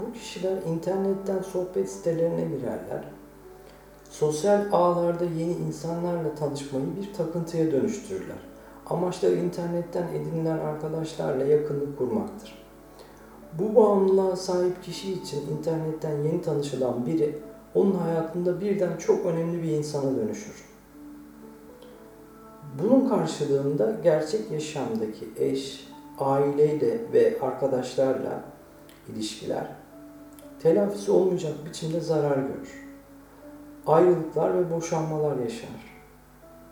Bu kişiler internetten sohbet sitelerine girerler. Sosyal ağlarda yeni insanlarla tanışmayı bir takıntıya dönüştürürler. Amaçları internetten edinilen arkadaşlarla yakınlık kurmaktır. Bu bağımlılığa sahip kişi için internetten yeni tanışılan biri onun hayatında birden çok önemli bir insana dönüşür. Bunun karşılığında gerçek yaşamdaki eş, aileyle ve arkadaşlarla ilişkiler telafisi olmayacak biçimde zarar görür. Ayrılıklar ve boşanmalar yaşanır.